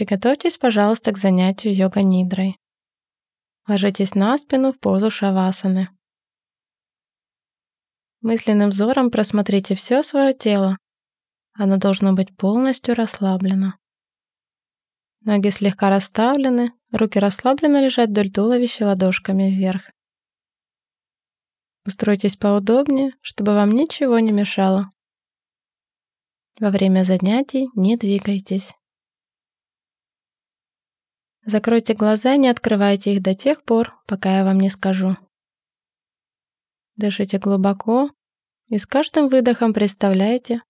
Приготовьтесь, пожалуйста, к занятию йога-нидрой. Ложитесь на спину в позу шавасаны. Мысленным взором просмотрите все свое тело. Оно должно быть полностью расслаблено. Ноги слегка расставлены, руки расслабленно лежат вдоль туловища ладошками вверх. Устройтесь поудобнее, чтобы вам ничего не мешало. Во время занятий не двигайтесь. Закройте глаза и не открывайте их до тех пор, пока я вам не скажу. Дышите глубоко и с каждым выдохом представляйте,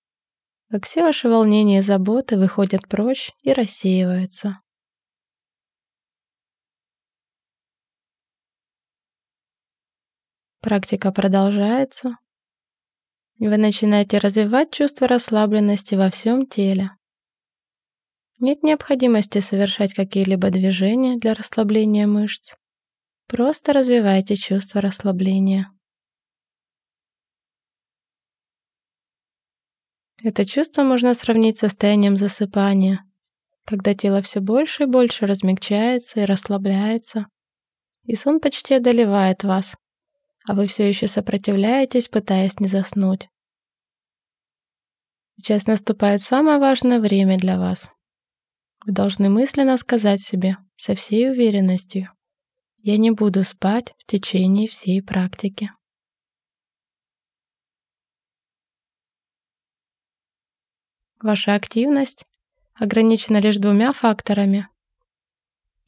как все ваши волнения и заботы выходят прочь и рассеиваются. Практика продолжается, и вы начинаете развивать чувство расслабленности во всем теле. Нет необходимости совершать какие-либо движения для расслабления мышц. Просто развивайте чувство расслабления. Это чувство можно сравнить с состоянием засыпания, когда тело все больше и больше размягчается и расслабляется, и сон почти одолевает вас, а вы все еще сопротивляетесь, пытаясь не заснуть. Сейчас наступает самое важное время для вас. Вы должны мысленно сказать себе со всей уверенностью «Я не буду спать в течение всей практики». Ваша активность ограничена лишь двумя факторами.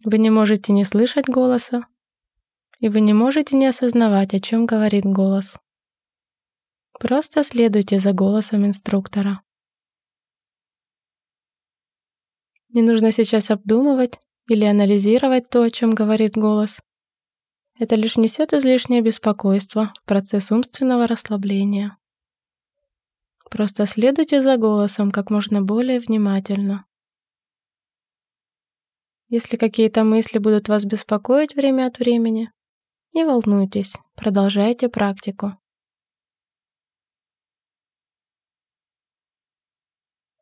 Вы не можете не слышать голоса, и вы не можете не осознавать, о чем говорит голос. Просто следуйте за голосом инструктора. Не нужно сейчас обдумывать или анализировать то, о чем говорит голос. Это лишь несет излишнее беспокойство в процесс умственного расслабления. Просто следуйте за голосом как можно более внимательно. Если какие-то мысли будут вас беспокоить время от времени, не волнуйтесь, продолжайте практику.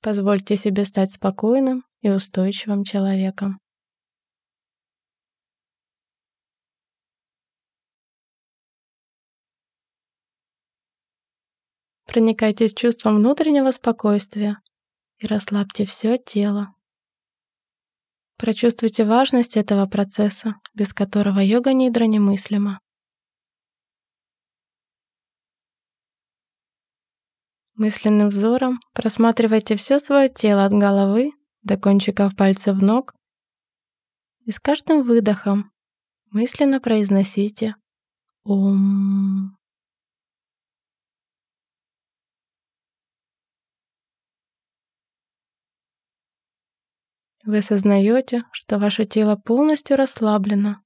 Позвольте себе стать спокойным и устойчивым человеком. Проникайтесь чувством внутреннего спокойствия и расслабьте все тело. Прочувствуйте важность этого процесса, без которого йога-нидра немыслима. Мысленным взором просматривайте все свое тело от головы до кончиков пальцев ног и с каждым выдохом мысленно произносите «Ом». Вы осознаете, что ваше тело полностью расслаблено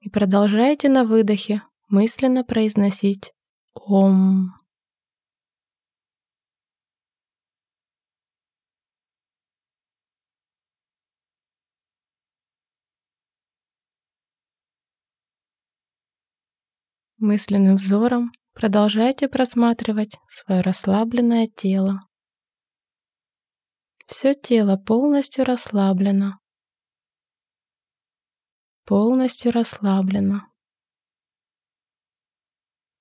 и продолжаете на выдохе мысленно произносить «Ом». Мысленным взором продолжайте просматривать свое расслабленное тело. Все тело полностью расслаблено. Полностью расслаблено.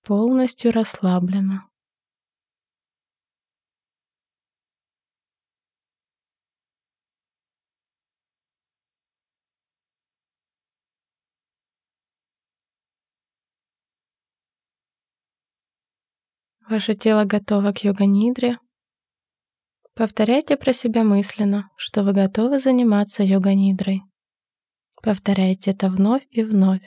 Полностью расслаблено. Ваше тело готово к йога-нидре. Повторяйте про себя мысленно, что вы готовы заниматься йога-нидрой. Повторяйте это вновь и вновь.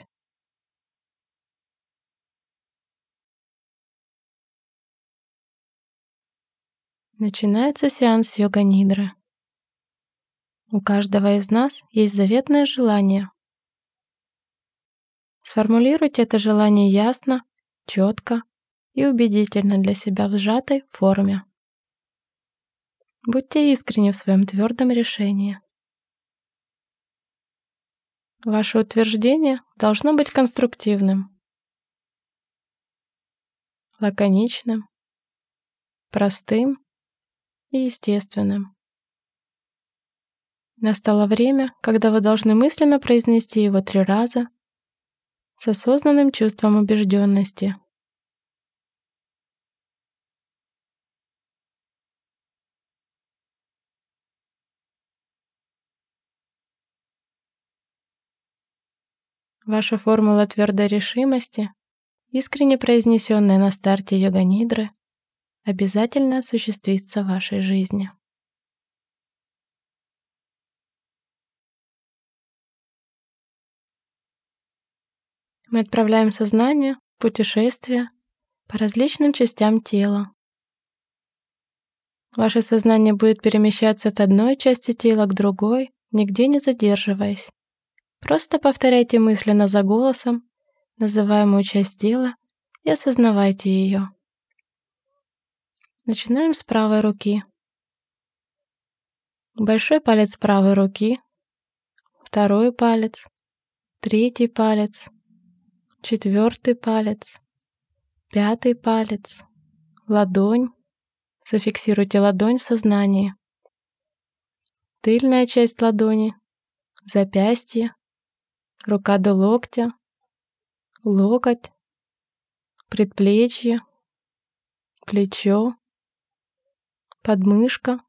Начинается сеанс йога-нидры. У каждого из нас есть заветное желание. Сформулируйте это желание ясно, четко и убедительно для себя в сжатой форме. Будьте искренни в своем твердом решении. Ваше утверждение должно быть конструктивным, лаконичным, простым и естественным. Настало время, когда вы должны мысленно произнести его три раза с осознанным чувством убежденности. Ваша формула твердой решимости, искренне произнесенная на старте йога-нидры, обязательно осуществится в вашей жизни. Мы отправляем сознание в путешествие по различным частям тела. Ваше сознание будет перемещаться от одной части тела к другой, нигде не задерживаясь. Просто повторяйте мысленно за голосом называемую часть тела и осознавайте ее. Начинаем с правой руки. Большой палец правой руки, второй палец, третий палец, четвертый палец, пятый палец, ладонь. Зафиксируйте ладонь в сознании. Тыльная часть ладони, запястье, рука до локтя, локоть, предплечье, плечо, подмышка,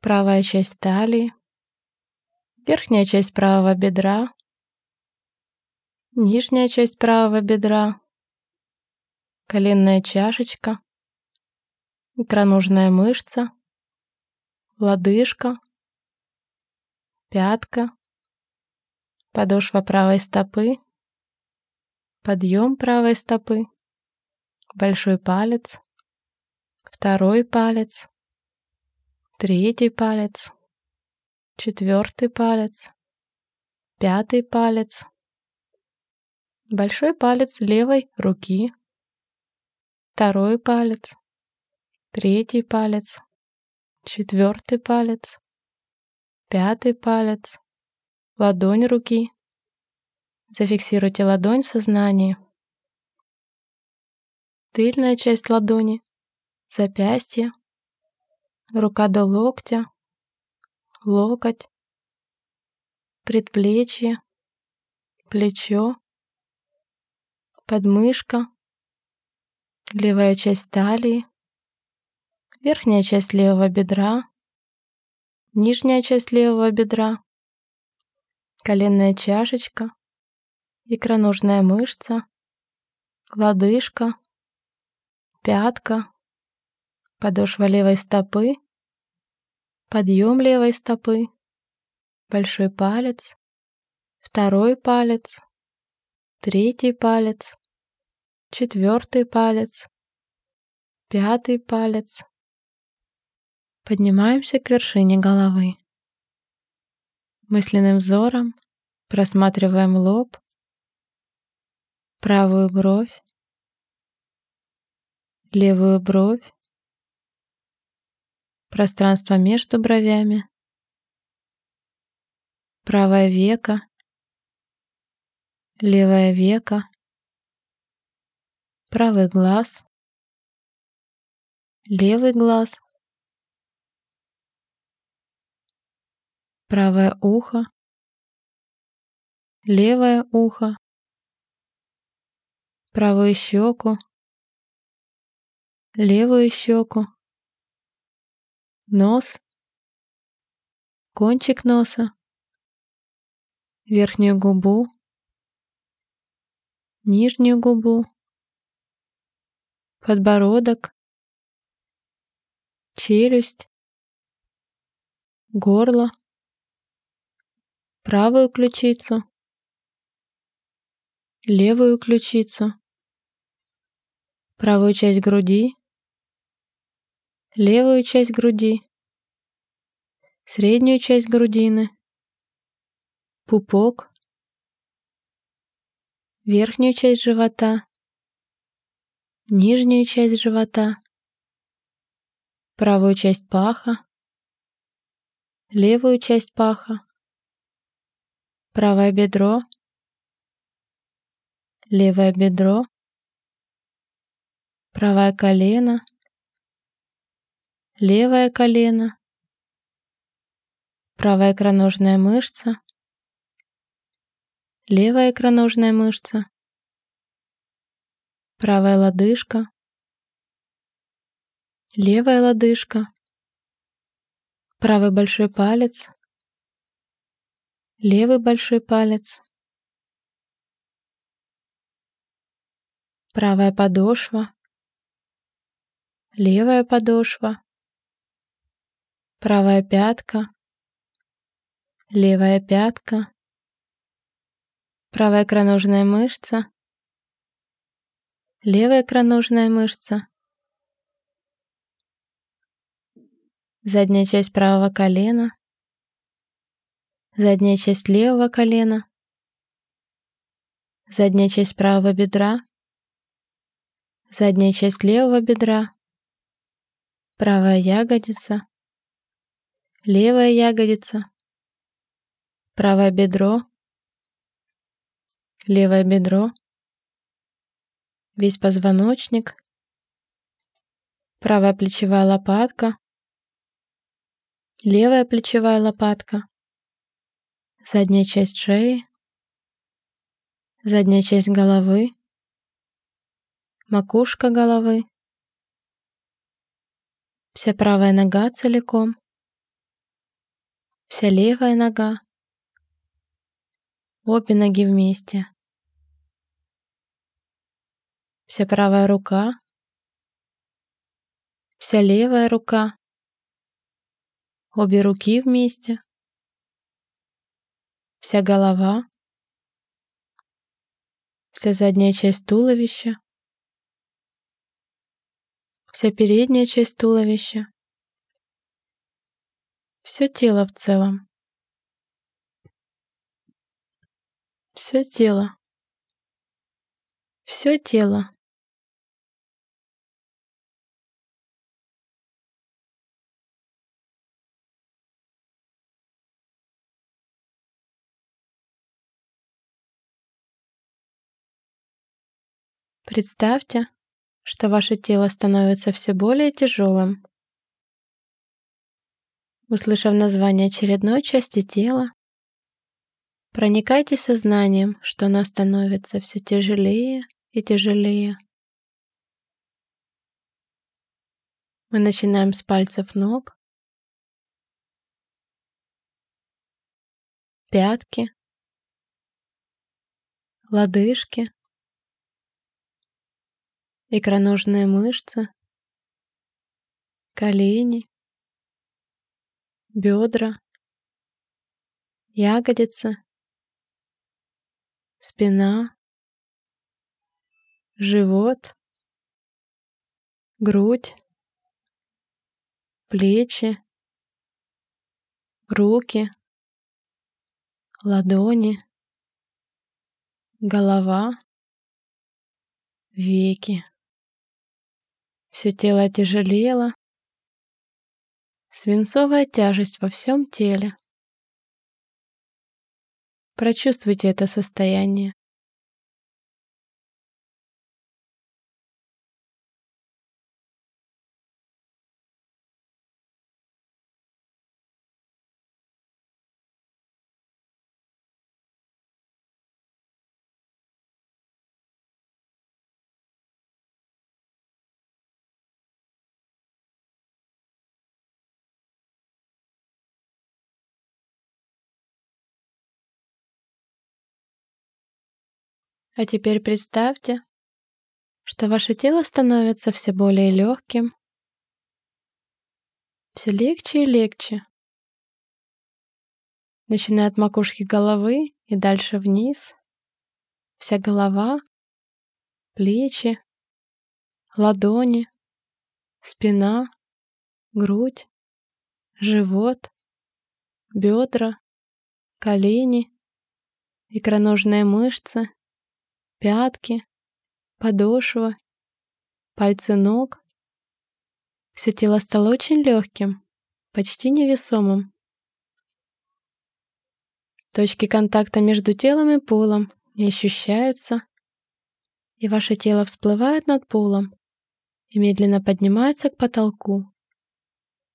правая часть талии, верхняя часть правого бедра, Нижняя часть правого бедра, коленная чашечка, икроножная мышца, лодыжка, пятка, подошва правой стопы, подъем правой стопы, большой палец, второй палец, третий палец, четвертый палец, пятый палец, большой палец левой руки, второй палец, третий палец, четвертый палец, пятый палец, ладонь руки. Зафиксируйте ладонь в сознании. Тыльная часть ладони, запястье, рука до локтя, локоть, предплечье, плечо, подмышка, левая часть талии, верхняя часть левого бедра, нижняя часть левого бедра, коленная чашечка, икроножная мышца, лодыжка, пятка, подошва левой стопы, подъем левой стопы, большой палец, второй палец, третий палец, четвертый палец, пятый палец. Поднимаемся к вершине головы. Мысленным взором просматриваем лоб, правую бровь, левую бровь, пространство между бровями, правое веко, левое веко, правый глаз, левый глаз, правое ухо, левое ухо, правую щеку, левую щеку, нос, кончик носа, верхнюю губу, нижнюю губу, подбородок, челюсть, горло, правую ключицу, левую ключицу, правую часть груди, левую часть груди, среднюю часть грудины, пупок, верхнюю часть живота, нижнюю часть живота, правую часть паха, левую часть паха, правое бедро, левое бедро, правое колено, левое колено, правая икроножная мышца, левая икроножная мышца, правая лодыжка, левая лодыжка, правый большой палец, левый большой палец, правая подошва, левая подошва, правая пятка, левая пятка, правая икроножная мышца, левая икроножная мышца, задняя часть правого колена, задняя часть левого колена, задняя часть правого бедра, задняя часть левого бедра, правая ягодица, левая ягодица, правое бедро, левое бедро, весь позвоночник, правая плечевая лопатка, левая плечевая лопатка, задняя часть шеи, задняя часть головы, макушка головы, вся правая нога целиком, вся левая нога, обе ноги вместе, вся правая рука, вся левая рука, обе руки вместе, вся голова, вся задняя часть туловища, вся передняя часть туловища, все тело в целом. Все тело. Все тело. Представьте, что ваше тело становится все более тяжелым. Услышав название очередной части тела, проникайте сознанием, что она становится все тяжелее и тяжелее. Мы начинаем с пальцев ног, пятки, лодыжки, икроножные мышцы, колени, бедра, ягодицы, спина, живот, грудь, плечи, руки, ладони, голова, веки. Все тело тяжелело. Свинцовая тяжесть во всем теле. Прочувствуйте это состояние. А теперь представьте, что ваше тело становится все более легким, все легче и легче, начиная от макушки головы и дальше вниз, вся голова, плечи, ладони, спина, грудь, живот, бедра, колени, икроножные мышцы, пятки, подошва, пальцы ног. Все тело стало очень легким, почти невесомым. Точки контакта между телом и полом не ощущаются, и ваше тело всплывает над полом и медленно поднимается к потолку,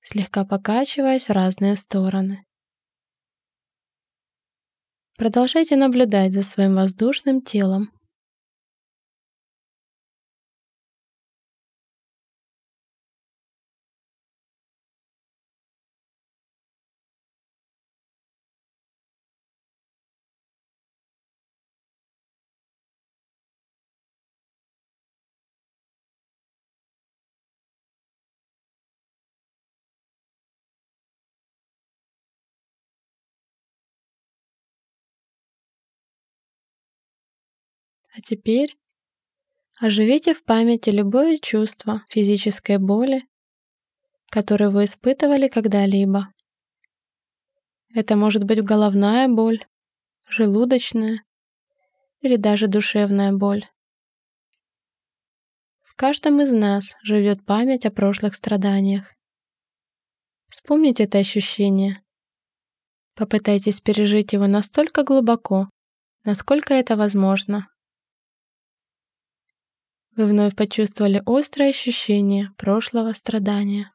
слегка покачиваясь в разные стороны. Продолжайте наблюдать за своим воздушным телом. А теперь оживите в памяти любое чувство физической боли, которое вы испытывали когда-либо. Это может быть головная боль, желудочная или даже душевная боль. В каждом из нас живет память о прошлых страданиях. Вспомните это ощущение. Попытайтесь пережить его настолько глубоко, насколько это возможно. Вы вновь почувствовали острое ощущение прошлого страдания.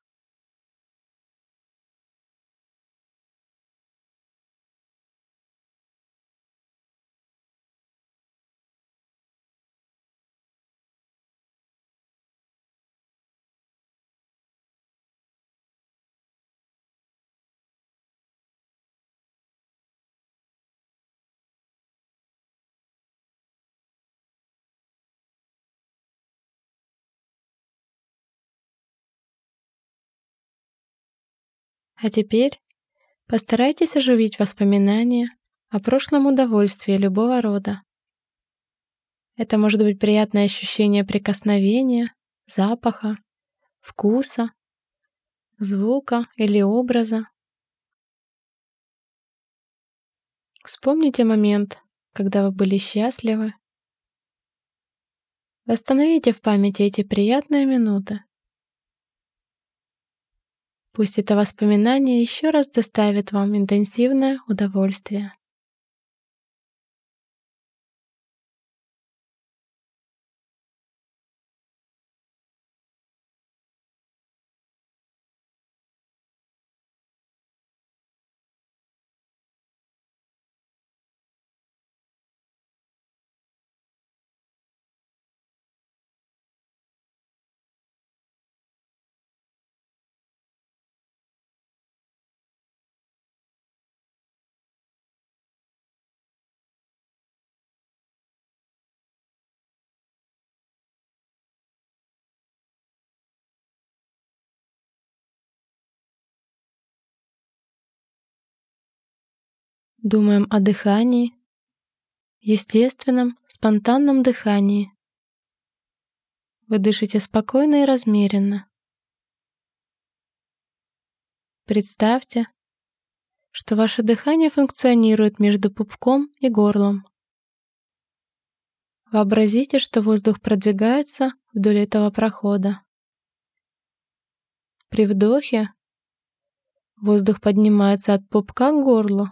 А теперь постарайтесь оживить воспоминания о прошлом удовольствии любого рода. Это может быть приятное ощущение прикосновения, запаха, вкуса, звука или образа. Вспомните момент, когда вы были счастливы. Восстановите в памяти эти приятные минуты. Пусть это воспоминание еще раз доставит вам интенсивное удовольствие. Думаем о дыхании, естественном, спонтанном дыхании. Вы дышите спокойно и размеренно. Представьте, что ваше дыхание функционирует между пупком и горлом. Вообразите, что воздух продвигается вдоль этого прохода. При вдохе воздух поднимается от пупка к горлу,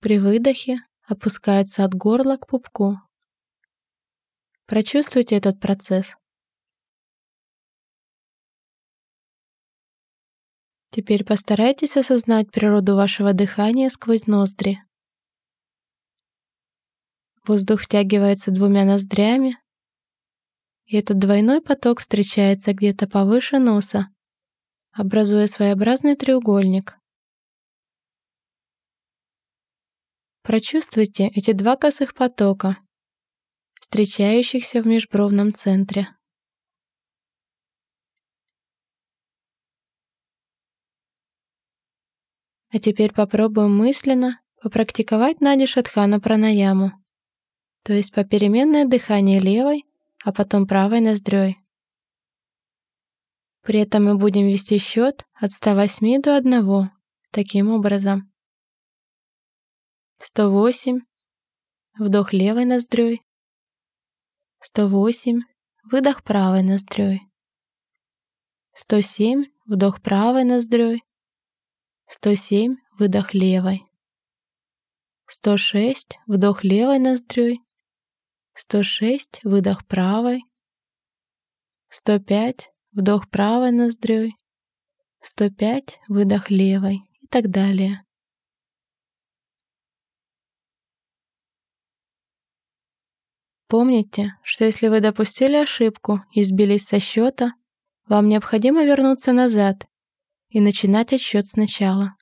при выдохе опускается от горла к пупку. Прочувствуйте этот процесс. Теперь постарайтесь осознать природу вашего дыхания сквозь ноздри. Воздух втягивается двумя ноздрями, и этот двойной поток встречается где-то повыше носа, образуя своеобразный треугольник. Прочувствуйте эти два косых потока, встречающихся в межбровном центре. А теперь попробуем мысленно попрактиковать Нади Шатхана пранаяму, то есть попеременное дыхание левой, а потом правой ноздрёй. При этом мы будем вести счет от 108 до 1, таким образом. 108. Вдох левой ноздрёй. 108. Выдох правой ноздрёй. 107. Вдох правой ноздрёй. 107. Выдох левой. 106. Вдох левой ноздрёй. 106. Выдох правой. 105. Вдох правой ноздрёй. 105. Выдох левой и так далее. Помните, что если вы допустили ошибку и сбились со счета, вам необходимо вернуться назад и начинать отсчет сначала.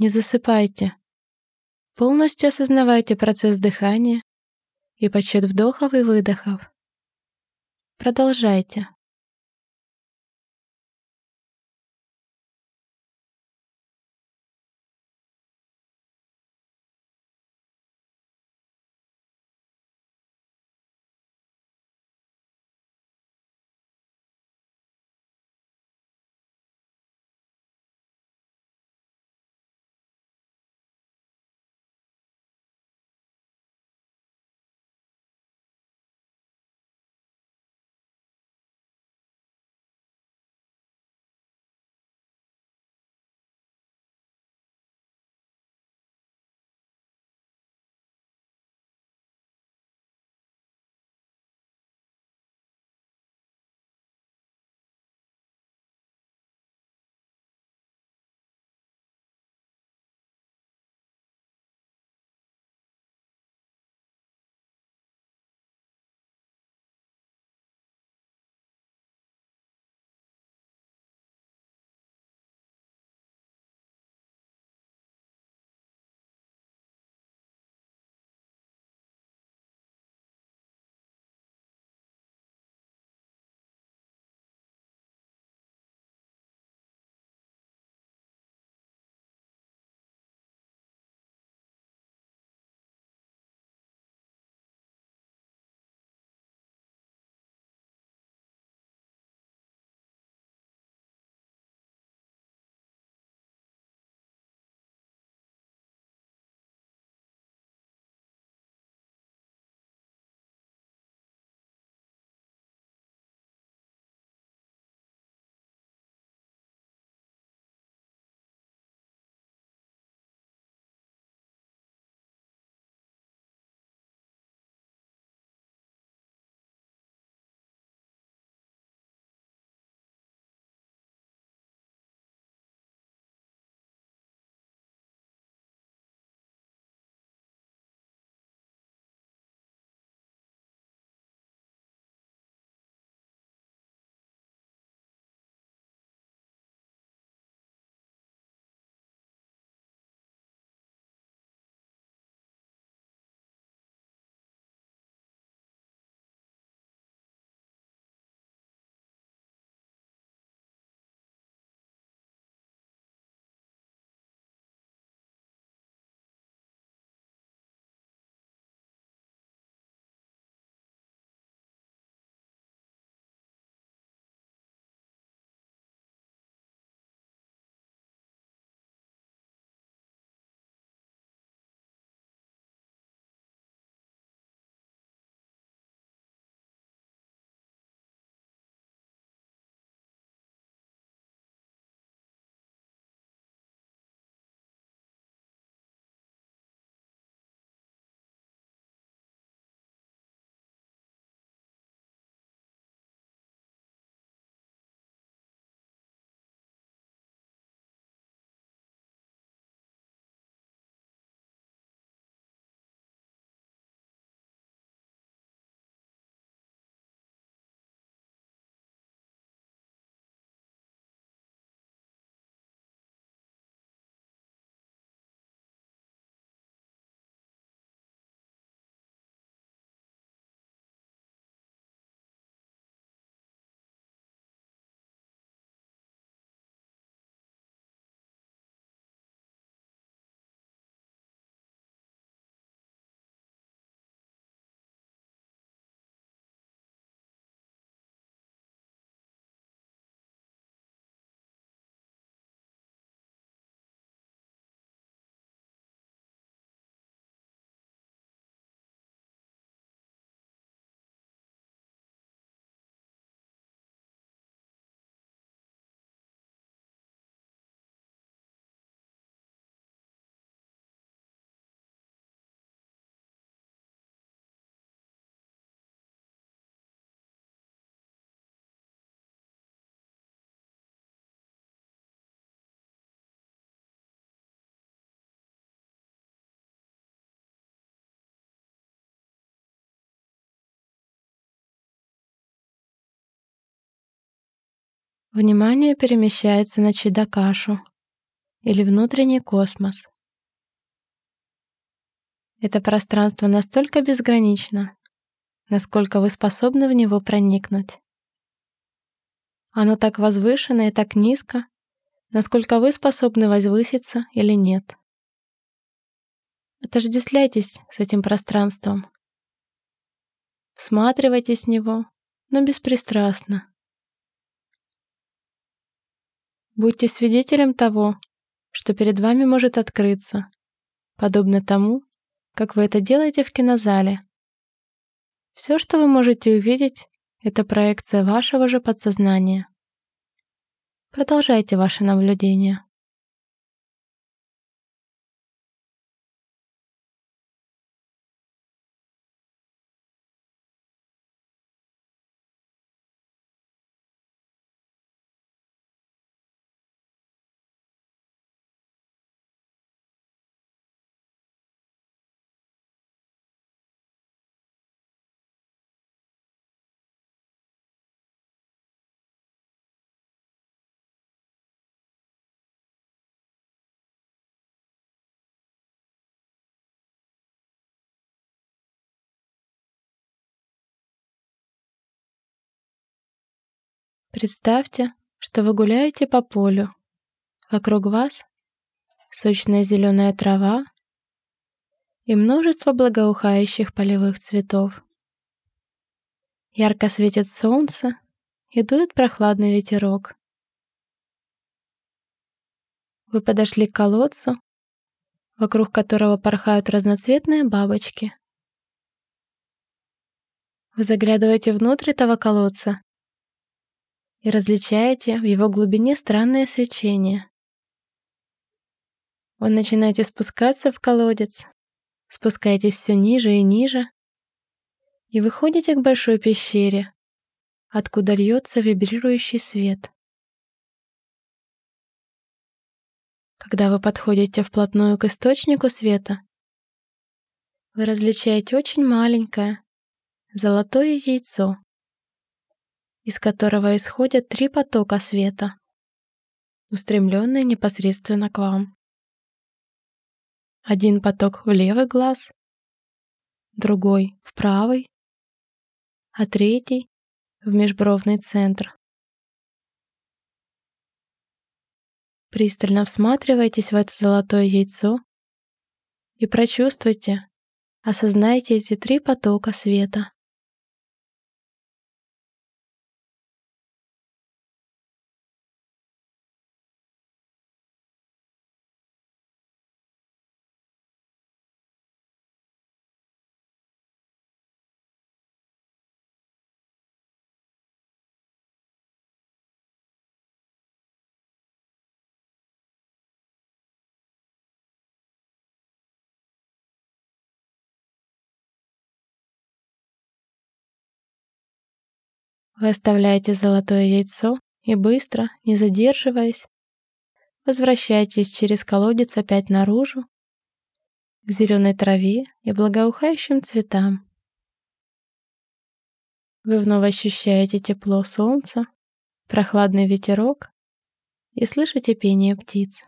Не засыпайте. Полностью осознавайте процесс дыхания и подсчет вдохов и выдохов. Продолжайте. Внимание перемещается на Чидакашу. или внутренний космос. Это пространство настолько безгранично, насколько вы способны в него проникнуть. Оно так возвышено и так низко, насколько вы способны возвыситься или нет. Отождествляйтесь с этим пространством. Всматривайтесь в него, но беспристрастно. Будьте свидетелем того, что перед вами может открыться, подобно тому, как вы это делаете в кинозале. Все, что вы можете увидеть, это проекция вашего же подсознания. Продолжайте ваше наблюдение. Представьте, что вы гуляете по полю. Вокруг вас сочная зеленая трава и множество благоухающих полевых цветов. Ярко светит солнце и дует прохладный ветерок. Вы подошли к колодцу, вокруг которого порхают разноцветные бабочки. Вы заглядываете внутрь этого колодца и различаете в его глубине странное свечение. Вы начинаете спускаться в колодец, спускаетесь все ниже и ниже, и выходите к большой пещере, откуда льется вибрирующий свет. Когда вы подходите вплотную к источнику света, вы различаете очень маленькое золотое яйцо, из которого исходят три потока света, устремленные непосредственно к вам. Один поток в левый глаз, другой в правый, а третий в межбровный центр. Пристально всматривайтесь в это золотое яйцо и прочувствуйте, осознайте эти три потока света. Вы оставляете золотое яйцо и быстро, не задерживаясь, возвращаетесь через колодец опять наружу, к зеленой траве и благоухающим цветам. Вы вновь ощущаете тепло солнца, прохладный ветерок и слышите пение птиц.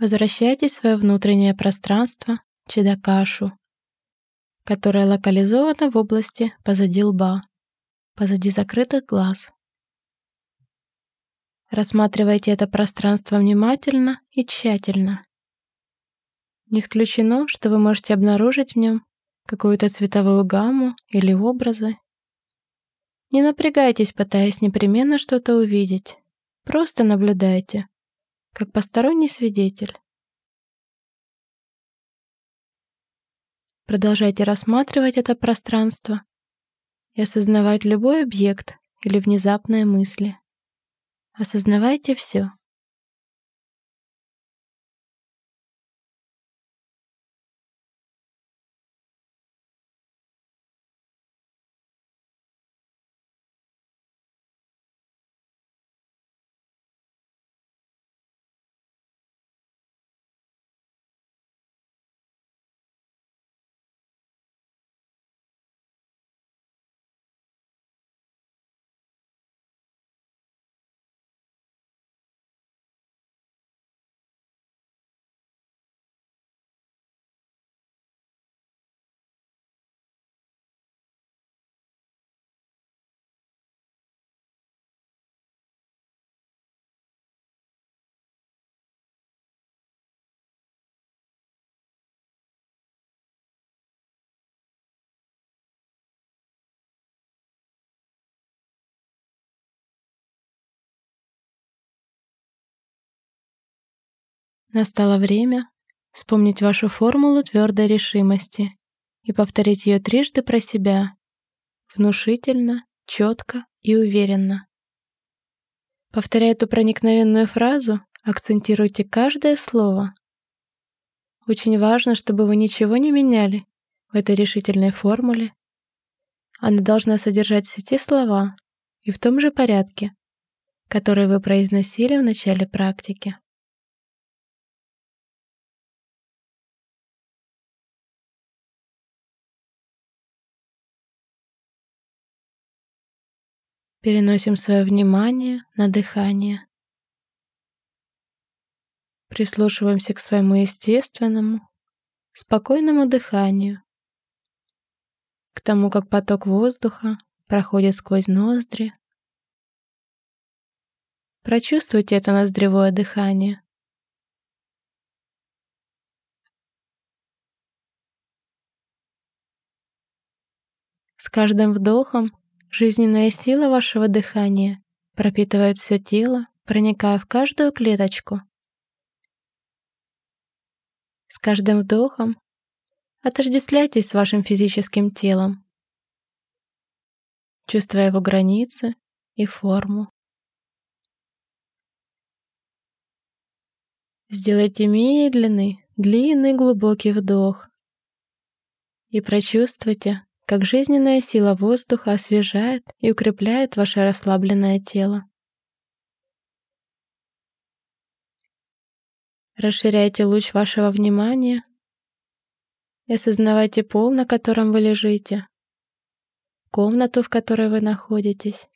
Возвращайтесь в свое внутреннее пространство, Чедакашу, которое локализовано в области позади лба, позади закрытых глаз. Рассматривайте это пространство внимательно и тщательно. Не исключено, что вы можете обнаружить в нем какую-то цветовую гамму или образы. Не напрягайтесь, пытаясь непременно что-то увидеть. Просто наблюдайте, как посторонний свидетель. Продолжайте рассматривать это пространство и осознавать любой объект или внезапные мысли. Осознавайте все. Настало время вспомнить вашу формулу твердой решимости и повторить ее трижды про себя, внушительно, четко и уверенно. Повторяя эту проникновенную фразу, акцентируйте каждое слово. Очень важно, чтобы вы ничего не меняли в этой решительной формуле. Она должна содержать все те слова и в том же порядке, которые вы произносили в начале практики. Переносим свое внимание на дыхание. Прислушиваемся к своему естественному, спокойному дыханию, к тому, как поток воздуха проходит сквозь ноздри. Прочувствуйте это ноздревое дыхание. С каждым вдохом Жизненная сила вашего дыхания пропитывает все тело, проникая в каждую клеточку. С каждым вдохом отождествляйтесь с вашим физическим телом, чувствуя его границы и форму. Сделайте медленный, длинный, глубокий вдох и прочувствуйте, как жизненная сила воздуха освежает и укрепляет ваше расслабленное тело. Расширяйте луч вашего внимания и осознавайте пол, на котором вы лежите, комнату, в которой вы находитесь,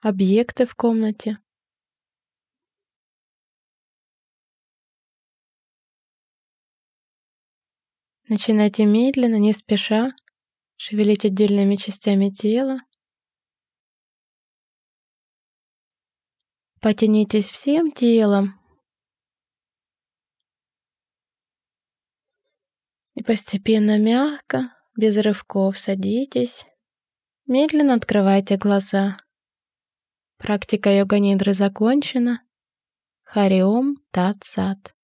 объекты в комнате, Начинайте медленно, не спеша, шевелить отдельными частями тела. Потянитесь всем телом. И постепенно мягко, без рывков садитесь. Медленно открывайте глаза. Практика йога-нидры закончена. Хариом Тат Сат.